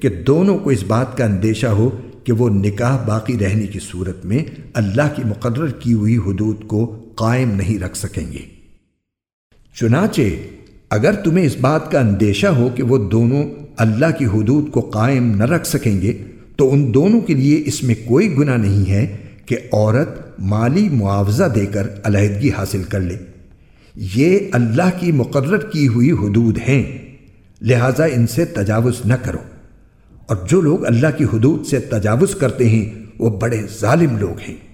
کہ دونوں کو اس بات کا اندیشہ ہو کہ وہ نکاح باقی رہنے کی صورت میں اللہ کی مقرر کی ہوئی حدود کو قائم نہیں رکھ سکیں گے۔ چنانچہ، اگر تمہیں اس بات کا اندیشہ ہو کہ وہ دونوں اللہ کی حدود کو قائم نہ رکھ سکیں گے، تو ان دونوں کے لیے اس میں کوئی گناہ نہیں ہے کہ عورت مالی معاوضہ دے کر علیحدگی حاصل کر لے۔ یہ اللہ کی مقرر کی ہوئی حدود ہیں، لہذا ان سے تجاوز نہ کرو۔ اور جو لوگ اللہ کی حدود سے تجاوز کرتے ہیں، وہ بڑے ظالم لوگ ہیں۔